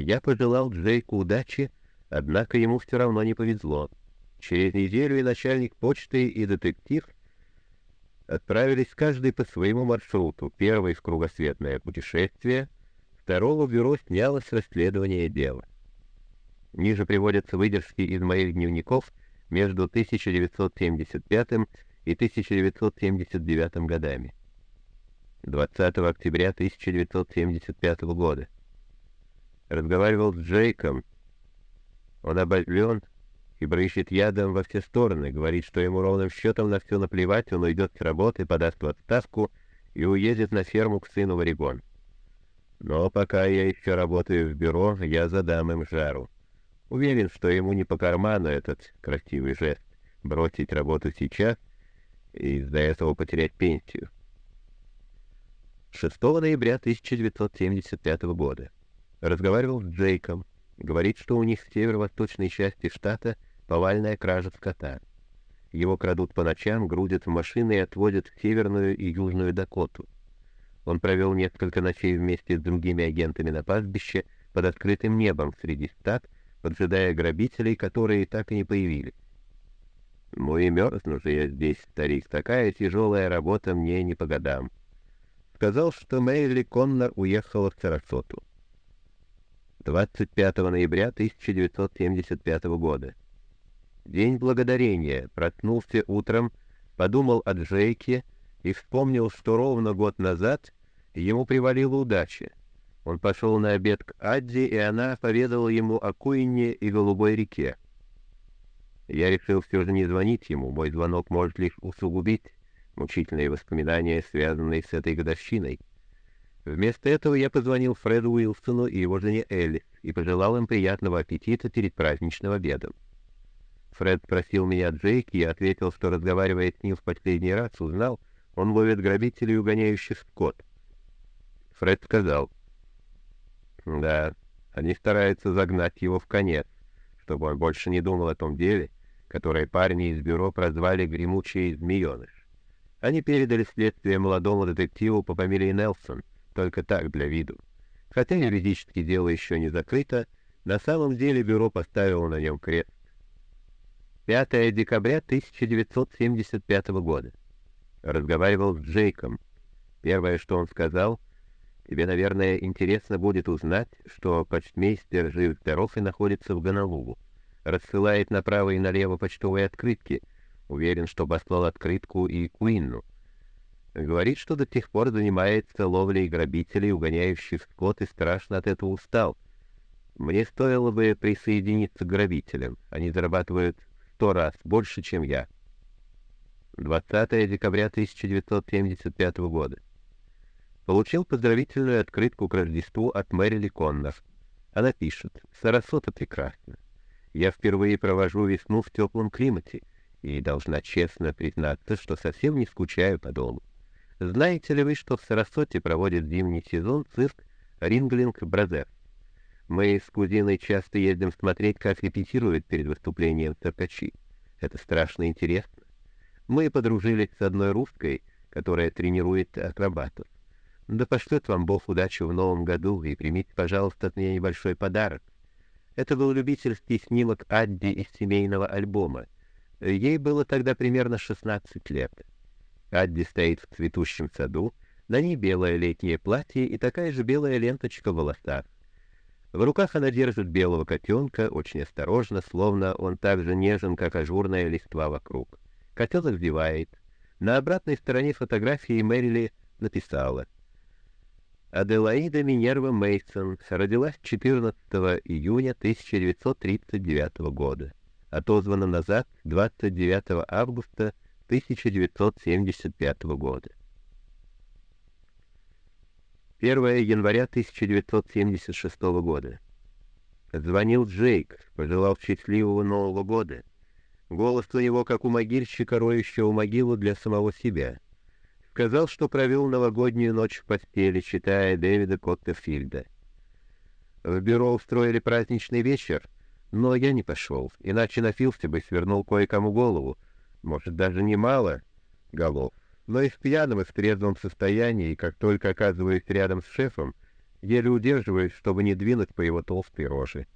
Я пожелал Джейку удачи, однако ему все равно не повезло. Через неделю и начальник почты, и детектив отправились каждый по своему маршруту. Первый в кругосветное путешествие, второго бюро снялось расследование дела. Ниже приводятся выдержки из моих дневников между 1975 и 1979 годами. 20 октября 1975 года. Разговаривал с Джейком. Он обозлен и брыщет ядом во все стороны, говорит, что ему ровным счетом на все наплевать, он уйдет с работы, подаст в отставку и уедет на ферму к сыну в Орегон. Но пока я еще работаю в бюро, я задам им жару. Уверен, что ему не по карману этот красивый жест — бросить работу сейчас и из-за этого потерять пенсию. 6 ноября 1975 года. Разговаривал с Джейком. Говорит, что у них в северо-восточной части штата повальная кража скота. Его крадут по ночам, грузят в машины и отводят в Северную и Южную Дакоту. Он провел несколько ночей вместе с другими агентами на пастбище под открытым небом среди стад, поджидая грабителей, которые так и не появились. «Ну и мерзну же я здесь, старик, такая тяжелая работа мне не по годам». Сказал, что Мэйли Коннор уехала в Сарасоту. 25 ноября 1975 года. День благодарения. Проснулся утром, подумал о Джейке и вспомнил, что ровно год назад ему привалила удача. Он пошел на обед к Адди, и она поведала ему о Куине и Голубой реке. Я решил все же не звонить ему, мой звонок может лишь усугубить мучительные воспоминания, связанные с этой годовщиной. Вместо этого я позвонил Фреду Уилсону и его жене Элли и пожелал им приятного аппетита перед праздничным обедом. Фред спросил меня о Джейке, я ответил, что, разговаривая с ним в последний раз, узнал, он ловит грабителей, угоняющих скот. Фред сказал, «Да, они стараются загнать его в конец, чтобы он больше не думал о том деле, которое парни из бюро прозвали «гремучий змееныш». Они передали следствие молодому детективу по фамилии Нелсон, только так, для виду. Хотя юридически дело еще не закрыто, на самом деле бюро поставило на нем крест. 5 декабря 1975 года. Разговаривал с Джейком. Первое, что он сказал, тебе, наверное, интересно будет узнать, что почтмейстер жив-здоров и находится в Гонолулу. Рассылает направо и налево почтовые открытки — Уверен, что послал открытку и Куинну. Говорит, что до тех пор занимается ловлей грабителей, угоняющих скот, и страшно от этого устал. Мне стоило бы присоединиться к грабителям. Они зарабатывают сто раз больше, чем я. 20 декабря 1975 года. Получил поздравительную открытку к Рождеству от Мэрили Коннор. Она пишет, «Сарасота прекрасна. Я впервые провожу весну в теплом климате и должна честно признаться, что совсем не скучаю по дому. Знаете ли вы, что в Сарасоте проводит зимний сезон цирк Ringling Brothers? Мы с кузиной часто ездим смотреть, как репетируют перед выступлением циркачи. Это страшно интересно. Мы подружились с одной русской, которая тренирует акробатов. Да пошлет вам Бог удачу в новом году и примите, пожалуйста, от меня небольшой подарок. Это был любительский снимок Адди из семейного альбома — Ей было тогда примерно 16 лет. Адди стоит в цветущем саду, на ней белое летнее платье и такая же белая ленточка в волосах. В руках она держит белого котенка, очень осторожно, словно он так же нежен, как ажурная листва вокруг. Котенок зевает. На обратной стороне фотографии Мэрили написала «Аделаида Минерва Мейсон родилась 14 июня 1939 года отозвана назад 29 августа 1975 года. 1 января 1976 года. Звонил Джейк, пожелал счастливого Нового года. Голос у него, как у могильщика, роющего могилу для самого себя. Сказал, что провел новогоднюю ночь в постели, читая Дэвида Коттефильда. В бюро устроили праздничный вечер, но я не пошел, иначе напился бы свернул кое-кому голову. Может, даже немало голов. Но и в пьяном, и в трезвом состоянии, и как только оказываюсь рядом с шефом, Еле удерживаюсь, чтобы не двинуть по его толстой роже.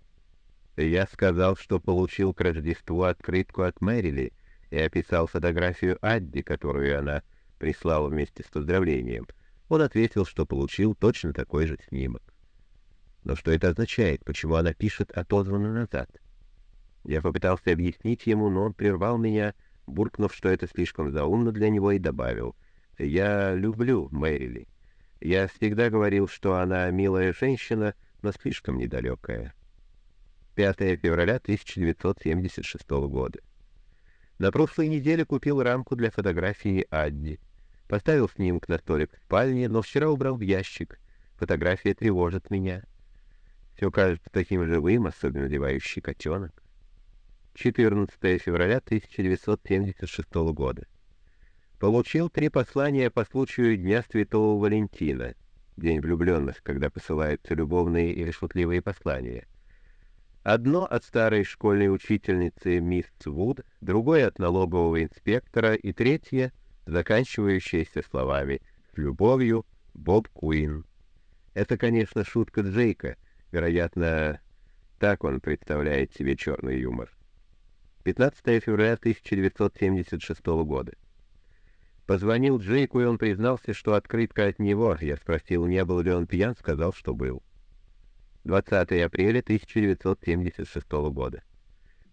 Я сказал, что получил к Рождеству открытку от Мэрили и описал фотографию Адди, которую она прислала вместе с поздравлением. Он ответил, что получил точно такой же снимок. Но что это означает? Почему она пишет отозвано назад? Я попытался объяснить ему, но он прервал меня, буркнув, что это слишком заумно для него, и добавил. «Я люблю Мэрили. Я всегда говорил, что она милая женщина, но слишком недалекая. 5 февраля 1976 года. На прошлой неделе купил рамку для фотографии Адди. Поставил снимок на столик в спальне, но вчера убрал в ящик. Фотография тревожит меня. Все кажется таким живым, особенно девающий котенок. 14 февраля 1976 года. Получил три послания по случаю Дня Святого Валентина, День влюбленных, когда посылаются любовные или шутливые послания. Одно от старой школьной учительницы мисс Вуд, другое от налогового инспектора и третье, заканчивающееся словами «С любовью, Боб Куин». Это, конечно, шутка Джейка. Вероятно, так он представляет себе черный юмор. 15 февраля 1976 года. Позвонил Джейку, и он признался, что открытка от него. Я спросил, не был ли он пьян, сказал, что был. 20 апреля 1976 года.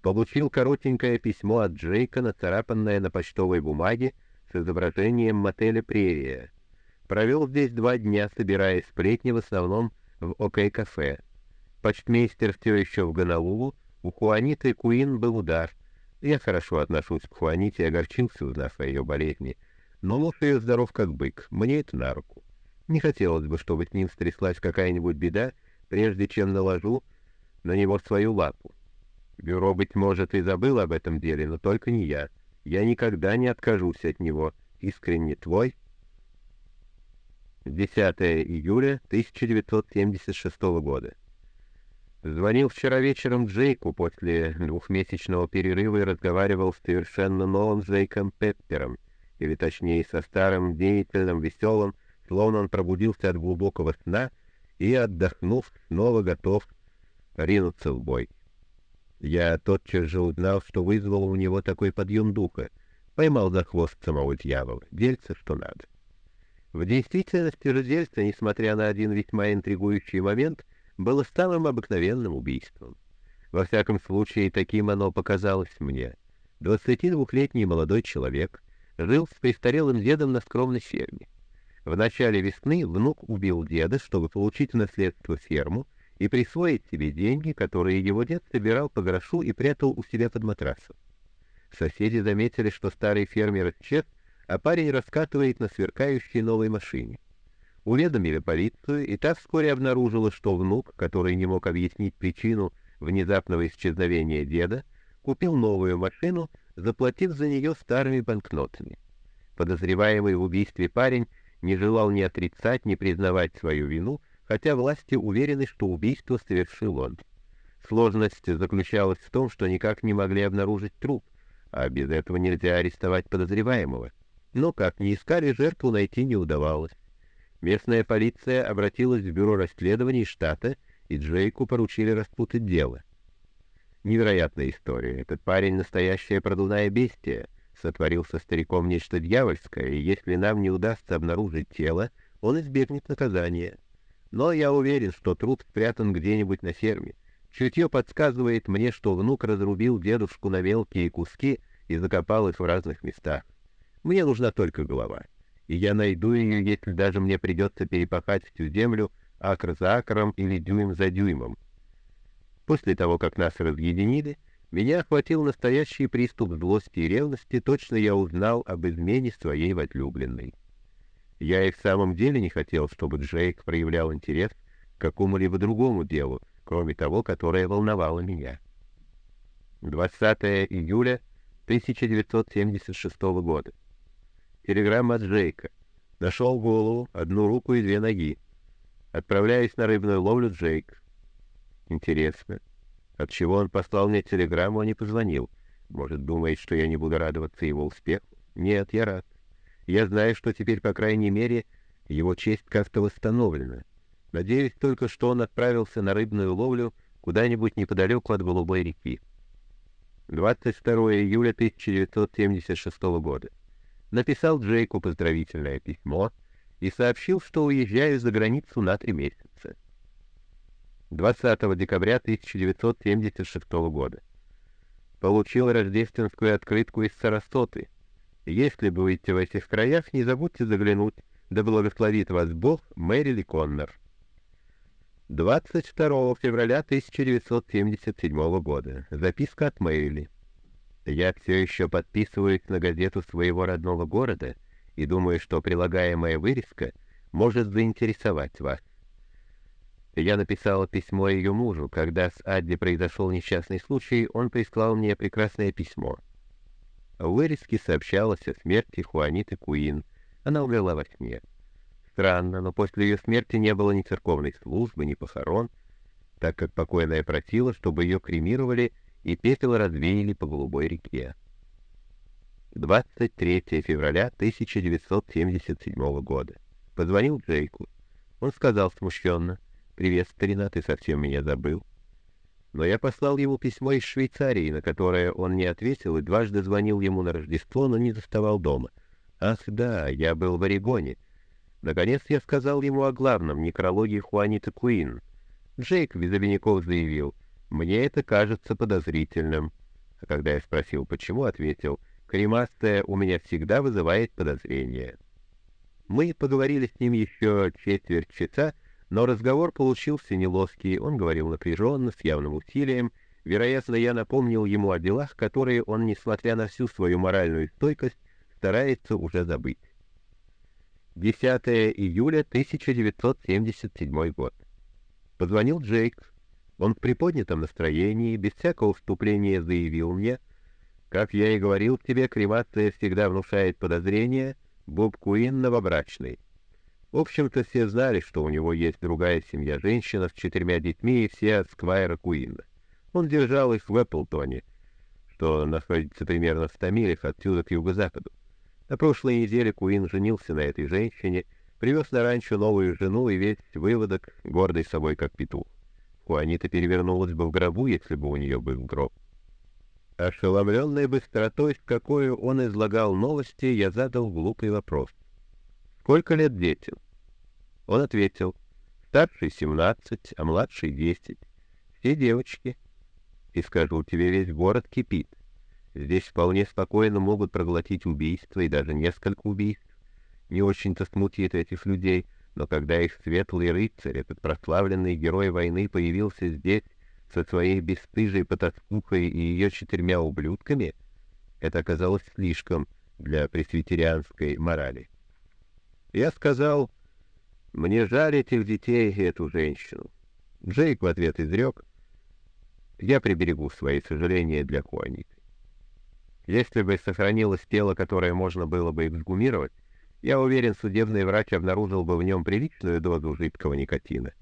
Получил коротенькое письмо от Джейка, нацарапанное на почтовой бумаге с изображением мотеля «Прерия». Провел здесь два дня, собирая сплетни в основном в ОК-кафе. Почтмейстер все еще в Гонолулу, у Хуаниты Куин был удар. Я хорошо отношусь к Хуаните и огорчился, узнав о ее болезни — но муж ее здоров как бык, мне это на руку. Не хотелось бы, чтобы с ним стряслась какая-нибудь беда, прежде чем наложу на него свою лапу. Бюро, быть может, и забыл об этом деле, но только не я. Я никогда не откажусь от него. Искренне твой. 10 июля 1976 года. Звонил вчера вечером Джейку после двухмесячного перерыва и разговаривал с совершенно новым Джейком Пеппером — или точнее со старым, деятельным, веселым, словно он пробудился от глубокого сна и, отдохнув, снова готов ринуться в бой. Я тотчас же узнал, что вызвало у него такой подъем духа, поймал за хвост самого дьявола, дельце что надо. В действительности же дельце, несмотря на один весьма интригующий момент, было самым обыкновенным убийством. Во всяком случае, таким оно показалось мне. Двадцати двухлетний молодой человек — жил с престарелым дедом на скромной ферме. В начале весны внук убил деда, чтобы получить наследство ферму и присвоить себе деньги, которые его дед собирал по грошу и прятал у себя под матрасом. Соседи заметили, что старый фермер исчез, а парень раскатывает на сверкающей новой машине. Уведомили полицию, и та вскоре обнаружила, что внук, который не мог объяснить причину внезапного исчезновения деда, купил новую машину заплатив за нее старыми банкнотами. Подозреваемый в убийстве парень не желал ни отрицать, ни признавать свою вину, хотя власти уверены, что убийство совершил он. Сложность заключалась в том, что никак не могли обнаружить труп, а без этого нельзя арестовать подозреваемого. Но как ни искали, жертву найти не удавалось. Местная полиция обратилась в бюро расследований штата, и Джейку поручили распутать дело. Невероятная история. Этот парень — настоящая продувная бестия. Сотворил со стариком нечто дьявольское, и если нам не удастся обнаружить тело, он избегнет наказания. Но я уверен, что труп спрятан где-нибудь на ферме. Чутье подсказывает мне, что внук разрубил дедушку на мелкие куски и закопал их в разных местах. Мне нужна только голова, и я найду ее, если даже мне придется перепахать всю землю акр за акром или дюйм за дюймом. После того, как нас разъединили, меня охватил настоящий приступ злости и ревности, точно я узнал об измене своей возлюбленной. Я и в самом деле не хотел, чтобы Джейк проявлял интерес к какому-либо другому делу, кроме того, которое волновало меня. 20 июля 1976 года. Телеграмма от Джейка. Нашел голову, одну руку и две ноги. Отправляюсь на рыбную ловлю, Джейк. Интересно, отчего он послал мне телеграмму, а не позвонил? Может, думает, что я не буду радоваться его успеху? Нет, я рад. Я знаю, что теперь, по крайней мере, его честь как-то восстановлена. Надеюсь только, что он отправился на рыбную ловлю куда-нибудь неподалеку от Голубой реки. 22 июля 1976 года. Написал Джейку поздравительное письмо и сообщил, что уезжаю за границу на три месяца. 20 декабря 1976 года. Получил рождественскую открытку из Сарасоты. Если будете в этих краях, не забудьте заглянуть. Да благословит вас Бог, Мэрили Коннор. 22 февраля 1977 года. Записка от Мэрили. Я все еще подписываюсь на газету своего родного города и думаю, что прилагаемая вырезка может заинтересовать вас. Я написала письмо ее мужу. Когда с Адди произошел несчастный случай, он прислал мне прекрасное письмо. В вырезке сообщалось о смерти Хуаниты Куин. Она умерла во сне. Странно, но после ее смерти не было ни церковной службы, ни похорон, так как покойная просила, чтобы ее кремировали и пепел развеяли по голубой реке. 23 февраля 1977 года. Позвонил Джейку. Он сказал смущенно, «Привет, старина, ты совсем меня забыл». Но я послал ему письмо из Швейцарии, на которое он не ответил, и дважды звонил ему на Рождество, но не заставал дома. Ах да, я был в Орегоне. Наконец я сказал ему о главном, некрологии Хуаниты Куин. Джейк без обиняков заявил, «Мне это кажется подозрительным». А когда я спросил, почему, ответил, «Кремастая у меня всегда вызывает подозрения». Мы поговорили с ним еще четверть часа, но разговор получился неловкий, он говорил напряженно, с явным усилием. Вероятно, я напомнил ему о делах, которые он, несмотря на всю свою моральную стойкость, старается уже забыть. 10 июля 1977 год. Позвонил Джейк. Он в приподнятом настроении, без всякого вступления заявил мне, «Как я и говорил тебе, кремация всегда внушает подозрения, Боб Куин новобрачный». В общем-то, все знали, что у него есть другая семья, женщина с четырьмя детьми, и все от Сквайра Куина. Он держал их в Эпплтоне, что находится примерно в 100 милях отсюда к юго-западу. На прошлой неделе Куин женился на этой женщине, привез на ранчо новую жену и весь выводок, гордый собой как петух. Хуанита перевернулась бы в гробу, если бы у нее был гроб. Ошеломленной быстротой, с какой он излагал новости, я задал глупый вопрос. «Сколько лет детям?» Он ответил, «Старший семнадцать, а младший десять. Все девочки. И скажу тебе, весь город кипит. Здесь вполне спокойно могут проглотить убийство и даже несколько убийств. Не очень-то смутит этих людей, но когда их светлый рыцарь, этот прославленный герой войны, появился здесь со своей бесстыжей потаскухой и ее четырьмя ублюдками, это оказалось слишком для пресвитерианской морали. Я сказал, мне жаль этих детей и эту женщину. Джейк в ответ изрек, я приберегу свои сожаления для Куаниты. Если бы сохранилось тело, которое можно было бы эксгумировать, я уверен, судебный врач обнаружил бы в нем приличную дозу жидкого никотина.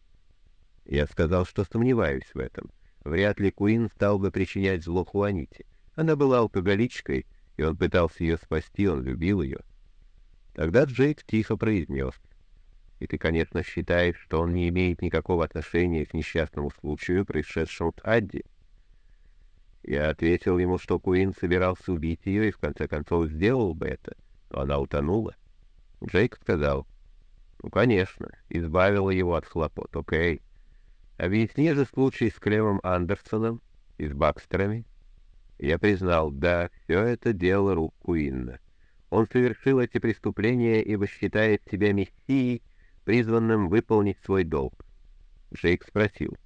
Я сказал, что сомневаюсь в этом. Вряд ли Куин стал бы причинять зло Хуаните. Она была алкоголичкой, и он пытался ее спасти, он любил ее. Тогда Джейк тихо произнес. «И ты, конечно, считаешь, что он не имеет никакого отношения к несчастному случаю, происшедшему с Адди?» Я ответил ему, что Куин собирался убить ее и в конце концов сделал бы это, но она утонула. Джейк сказал, «Ну, конечно, избавила его от хлопот, окей. Объясни же случай с Клемом Андерсоном и с Бакстерами». Я признал, да, все это дело рук Куинна. Он совершил эти преступления, ибо считает себя мессией, призванным выполнить свой долг. Джейк спросил,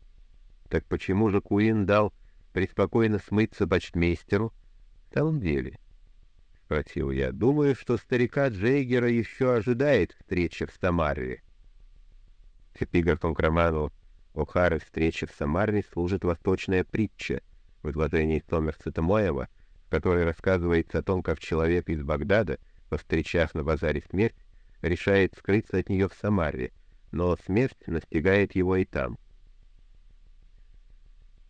так почему же Куин дал преспокойно смыться почтмейстеру? В самом деле, спросил я, думаю, что старика Джейгера еще ожидает встреча в Самаре. Эпиграфом к роману О'Хары «Встреча в Самаре» служит восточная притча в изложении Сомерсета Моева — которой рассказывается о том, как человек из Багдада, повстречав на базаре смерть, решает скрыться от нее в Самаре, но смерть настигает его и там.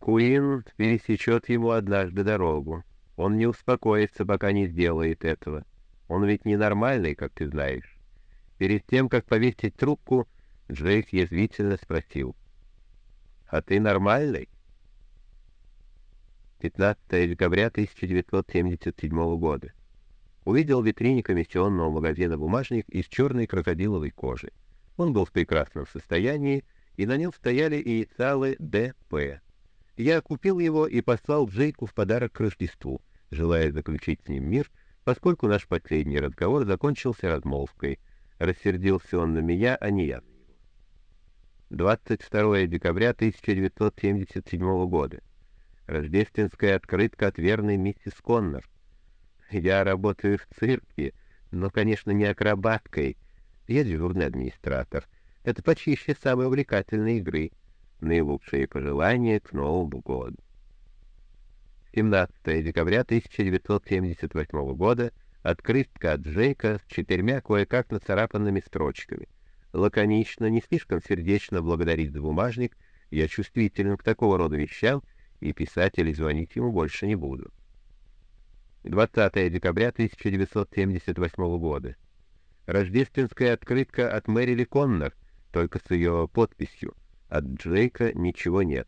Куин пересечет ему однажды дорогу. Он не успокоится, пока не сделает этого. Он ведь ненормальный, как ты знаешь. Перед тем, как повесить трубку, Джейк язвительно спросил. «А ты нормальный?» 15 декабря 1977 года. Увидел в витрине комиссионного магазина бумажник из черной крокодиловой кожи. Он был в прекрасном состоянии, и на нем стояли инициалы «ДП». Я купил его и послал Джейку в подарок к Рождеству, желая заключить с ним мир, поскольку наш последний разговор закончился размолвкой. Рассердился он на меня, а не я на него. 22 декабря 1977 года. Рождественская открытка от верной миссис Коннор. Я работаю в цирке, но, конечно, не акробаткой. Я дежурный администратор. Это почище самой увлекательной игры. Наилучшие пожелания к Новому году. 17 декабря 1978 года. Открытка от Джейка с четырьмя кое-как нацарапанными строчками. Лаконично, не слишком сердечно благодарить за бумажник. Я чувствителен к такого рода вещам, и писать или звонить ему больше не буду. 20 декабря 1978 года. Рождественская открытка от Мэрили Коннор, только с ее подписью. От Джейка ничего нет.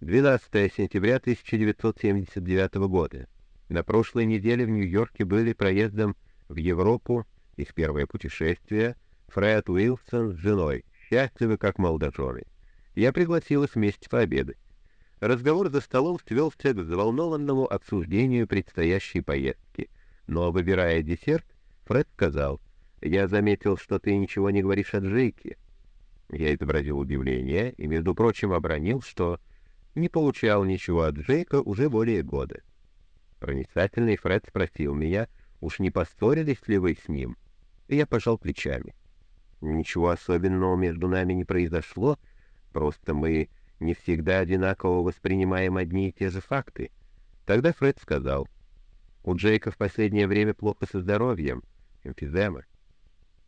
12 сентября 1979 года. На прошлой неделе в Нью-Йорке были проездом в Европу, их первое путешествие, Фред Уилсон с женой, счастливы как молодожены. Я пригласил их вместе пообедать. Разговор за столом свелся к взволнованному обсуждению предстоящей поездки. Но, выбирая десерт, Фред сказал, «Я заметил, что ты ничего не говоришь о Джейке». Я изобразил удивление и, между прочим, обронил, что не получал ничего от Джейка уже более года. Проницательный Фред спросил меня, уж не поссорились ли вы с ним? И я пожал плечами. Ничего особенного между нами не произошло, просто мы не всегда одинаково воспринимаем одни и те же факты. Тогда Фред сказал, у Джейка в последнее время плохо со здоровьем, эмфизема.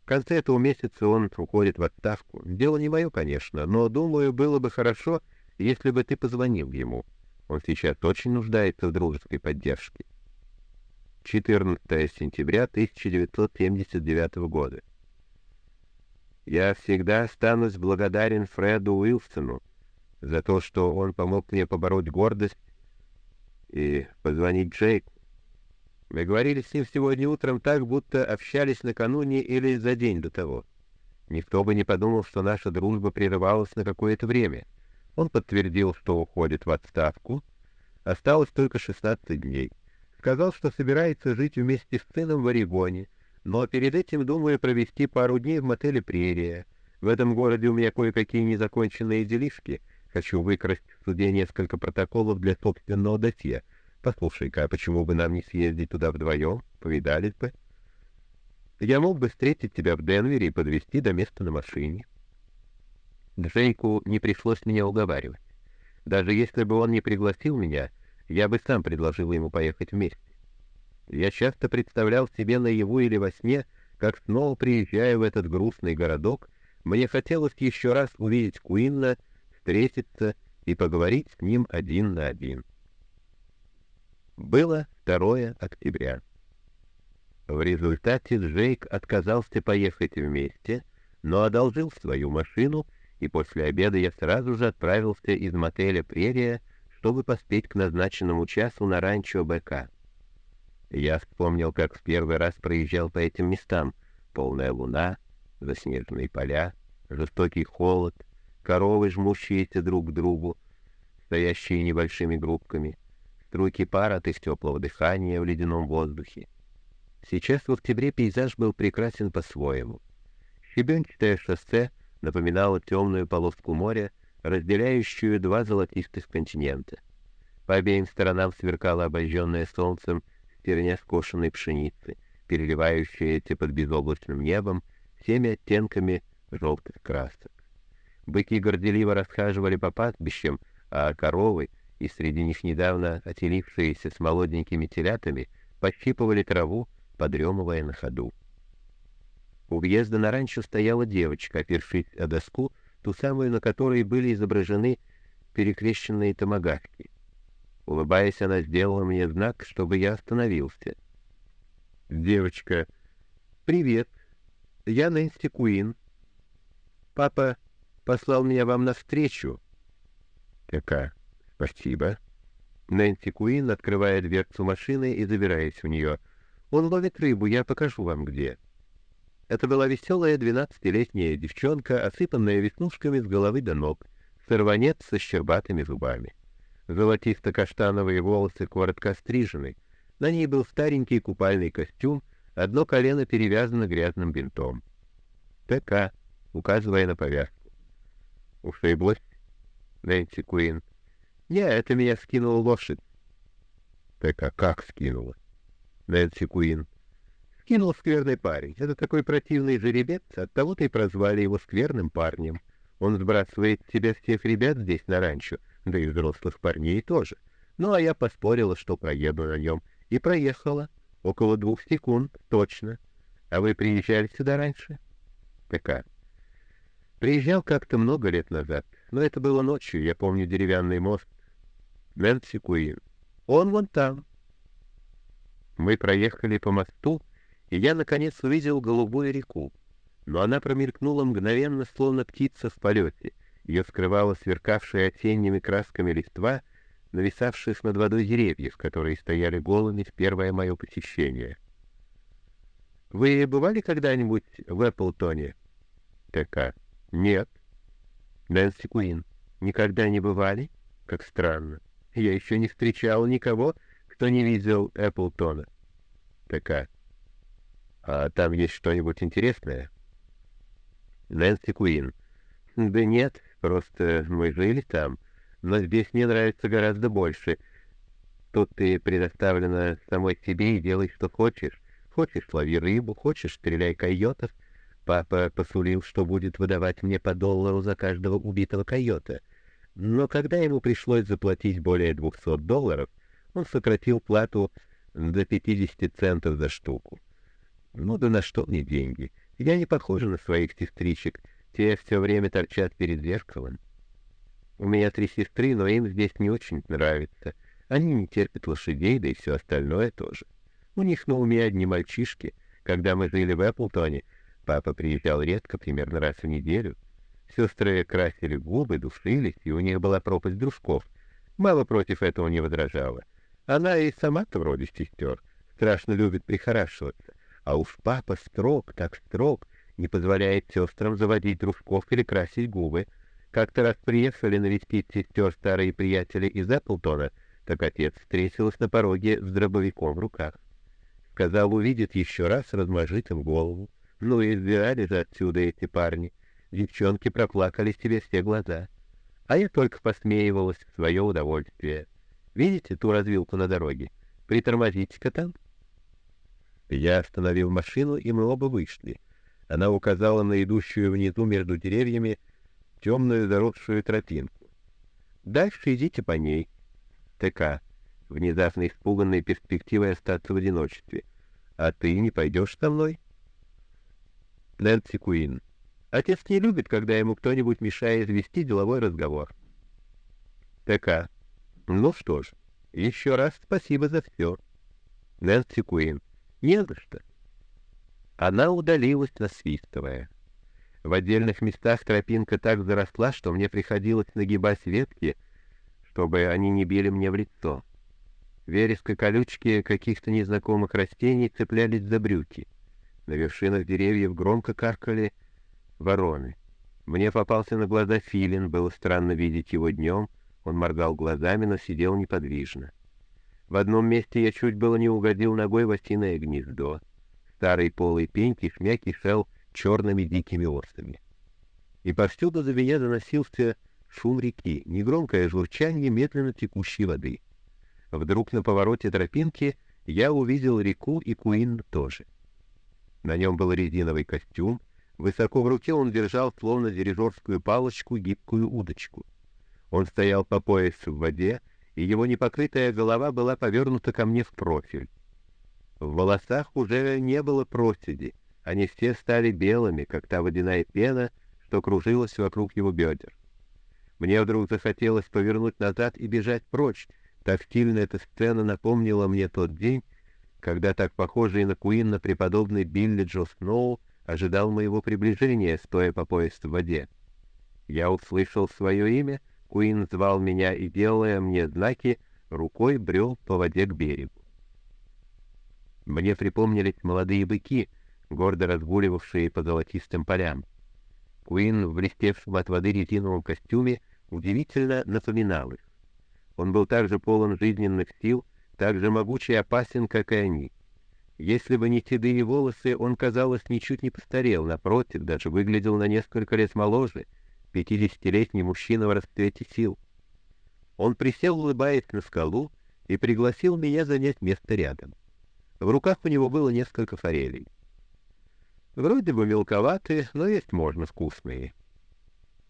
В конце этого месяца он уходит в отставку. Дело не мое, конечно, но, думаю, было бы хорошо, если бы ты позвонил ему. Он сейчас очень нуждается в дружеской поддержке. 14 сентября 1979 года. Я всегда останусь благодарен Фреду Уилсону, за то, что он помог мне побороть гордость и позвонить Джейку. Мы говорили с ним сегодня утром так, будто общались накануне или за день до того. Никто бы не подумал, что наша дружба прерывалась на какое-то время. Он подтвердил, что уходит в отставку. Осталось только 16 дней. Сказал, что собирается жить вместе с сыном в Орегоне, но перед этим думаю провести пару дней в мотеле «Прерия». В этом городе у меня кое-какие незаконченные делишки — Хочу выкрасть в суде несколько протоколов для собственного досье. Послушай-ка, а почему бы нам не съездить туда вдвоем? Повидались бы. Я мог бы встретить тебя в Денвере и подвезти до места на машине. Джейку не пришлось меня уговаривать. Даже если бы он не пригласил меня, я бы сам предложил ему поехать вместе. Я часто представлял себе наяву или во сне, как снова приезжая в этот грустный городок, мне хотелось еще раз увидеть Куинна встретиться и поговорить с ним один на один. Было 2 октября. В результате Джейк отказался поехать вместе, но одолжил свою машину, и после обеда я сразу же отправился из мотеля «Прерия», чтобы поспеть к назначенному часу на ранчо БК. Я вспомнил, как в первый раз проезжал по этим местам. Полная луна, заснеженные поля, жестокий холод — коровы, жмущиеся друг к другу, стоящие небольшими группками, струйки пара от их теплого дыхания в ледяном воздухе. Сейчас в октябре пейзаж был прекрасен по-своему. Щебенчатое шоссе напоминало темную полоску моря, разделяющую два золотистых континента. По обеим сторонам сверкало обожженное солнцем стерня скошенной пшеницы, переливающаяся под безоблачным небом всеми оттенками желтых красок. Быки горделиво расхаживали по пастбищам, а коровы, и среди них недавно отелившиеся с молоденькими телятами, пощипывали траву, подремывая на ходу. У въезда на ранчо стояла девочка, опершись о доску, ту самую, на которой были изображены перекрещенные томагавки. Улыбаясь, она сделала мне знак, чтобы я остановился. Девочка, привет. Я Нэнси Куин. Папа послал меня вам навстречу. ТК. Спасибо. Нэнси Куин, открывая дверцу машины и забираясь в нее. Он ловит рыбу, я покажу вам где. Это была веселая двенадцатилетняя девчонка, осыпанная веснушками с головы до ног, сорванец со щербатыми зубами. Золотисто-каштановые волосы коротко стрижены. На ней был старенький купальный костюм, одно колено перевязано грязным бинтом. ТК, указывая на повязку. Ушиблась? Нэнси Куин. Не, это меня скинула лошадь. ТК, как скинула? Нэнси Куин. Скинул скверный парень. Это такой противный жеребец, оттого-то и прозвали его скверным парнем. Он сбрасывает тебя всех ребят здесь на ранчо, да и взрослых парней тоже. Ну, а я поспорила, что проеду на нем. И проехала. Около двух секунд, точно. А вы приезжали сюда раньше? ПК. Приезжал как-то много лет назад, но это было ночью, я помню деревянный мост. Нэнси Куин. Он вон там. Мы проехали по мосту, и я, наконец, увидел голубую реку. Но она промелькнула мгновенно, словно птица в полете. Ее скрывала сверкавшая осенними красками листва, нависавших над водой деревьев, которые стояли голыми в первое мое посещение. «Вы бывали когда-нибудь в Эпплтоне?» ТК. «Нет». Нэнси Куин. «Никогда не бывали? Как странно. Я еще не встречал никого, кто не видел Эпплтона». ТК. А там есть что-нибудь интересное? Нэнси Куин. Да нет, просто мы жили там, но здесь мне нравится гораздо больше. Тут ты предоставлена самой себе и делай, что хочешь. Хочешь, лови рыбу, хочешь, стреляй койотов. Папа посулил, что будет выдавать мне по доллару за каждого убитого койота. Но когда ему пришлось заплатить более 200 долларов, он сократил плату до 50 центов за штуку. Ну да на что мне деньги? Я не похожа на своих сестричек. Те все время торчат перед зеркалом. У меня три сестры, но им здесь не очень нравится. Они не терпят лошадей, да и все остальное тоже. У них на уме одни мальчишки. Когда мы жили в Эпплтоне, папа приезжал редко, примерно раз в неделю. Сестры красили губы, душились, и у них была пропасть дружков. Мало против этого не возражала. Она и сама-то вроде сестер. Страшно любит прихорашиваться. А уж папа строг, так строг, не позволяет сестрам заводить дружков или красить губы. Как-то раз приехали навестить сестер старые приятели из Эпплтона, так отец встретился на пороге с дробовиком в руках. Сказал, увидит еще раз, размажит им голову. Ну и сбирали же отсюда эти парни. Девчонки проплакали себе все глаза. А я только посмеивалась в свое удовольствие. Видите ту развилку на дороге? Притормозите-ка там. Я остановил машину, и мы оба вышли. Она указала на идущую внизу между деревьями темную заросшую тропинку. Дальше идите по ней. ТК. Внезапно испуганной перспективой остаться в одиночестве. А ты не пойдешь со мной? Нэнси Куин. Отец не любит, когда ему кто-нибудь мешает вести деловой разговор. ТК. Ну что ж, еще раз спасибо за все. Нэнси Куин. Не за что. Она удалилась, насвистывая. В отдельных местах тропинка так заросла, что мне приходилось нагибать ветки, чтобы они не били мне в лицо. Вереск и колючки каких-то незнакомых растений цеплялись за брюки. На вершинах деревьев громко каркали вороны. Мне попался на глаза филин, было странно видеть его днем, он моргал глазами, но сидел неподвижно. В одном месте я чуть было не угодил ногой в осиное гнездо. Старый полый пень кишмя кишел черными дикими осами. И повсюду за меня доносился шум реки, негромкое журчание медленно текущей воды. Вдруг на повороте тропинки я увидел реку и Куин тоже. На нем был резиновый костюм, высоко в руке он держал, словно дирижерскую палочку, гибкую удочку. Он стоял по пояс в воде, и его непокрытая голова была повернута ко мне в профиль. В волосах уже не было проседи, они все стали белыми, как та водяная пена, что кружилась вокруг его бедер. Мне вдруг захотелось повернуть назад и бежать прочь. Тактильно эта сцена напомнила мне тот день, когда так похожий на Куинна преподобный Билли Джо Сноу ожидал моего приближения, стоя по пояс в воде. Я услышал свое имя, Куин звал меня и, делая мне знаки, рукой брел по воде к берегу. Мне припомнились молодые быки, гордо разгуливавшие по золотистым полям. Куин в блестевшем от воды резиновом костюме удивительно напоминал их. Он был также полон жизненных сил, так же могуч и опасен, как и они. Если бы не седые волосы, он, казалось, ничуть не постарел, напротив, даже выглядел на несколько лет моложе, пятидесятилетний мужчина в расцвете сил. Он присел, улыбаясь на скалу, и пригласил меня занять место рядом. В руках у него было несколько форелей. Вроде бы мелковатые, но есть можно вкусные.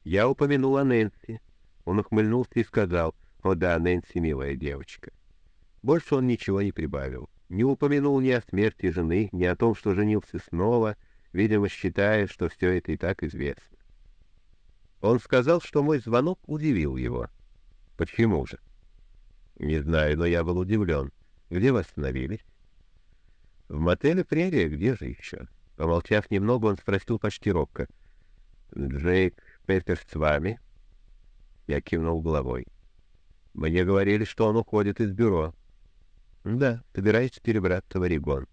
Я упомянул о Нэнси. Он ухмыльнулся и сказал, «О да, Нэнси, милая девочка». Больше он ничего не прибавил. Не упомянул ни о смерти жены, ни о том, что женился снова, видимо, считая, что все это и так известно. Он сказал, что мой звонок удивил его. Почему же? Не знаю, но я был удивлен. Где вы остановились? В мотеле «Прерия», где же еще? Помолчав немного, он спросил почти робко. «Джейк Петерс с вами?» Я кивнул головой. «Мне говорили, что он уходит из бюро». «Да, собираюсь перебраться в Орегон».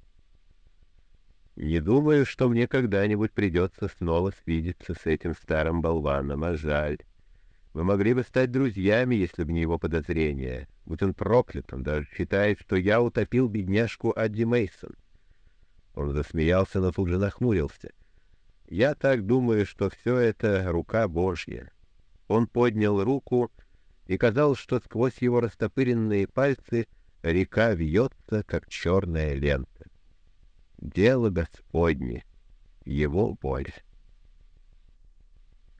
«Не думаю, что мне когда-нибудь придется снова свидеться с этим старым болваном, а жаль. Вы могли бы стать друзьями, если бы не его подозрения. Будь он проклят, он даже считает, что я утопил бедняжку Адди Мейсон. Он засмеялся, но тут же нахмурился. Я так думаю, что все это рука Божья. Он поднял руку, и казалось, что сквозь его растопыренные пальцы река вьется, как черная лента. Дело Господне, его боль.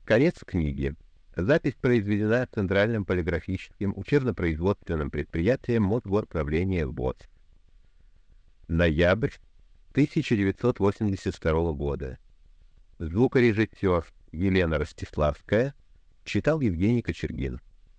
Конец книги. Запись произведена Центральным полиграфическим учебно-производственным предприятием Мосгорправления ВОЗ. Ноябрь 1982 года. Звукорежиссер Елена Ростиславская читал Евгений Кочергин.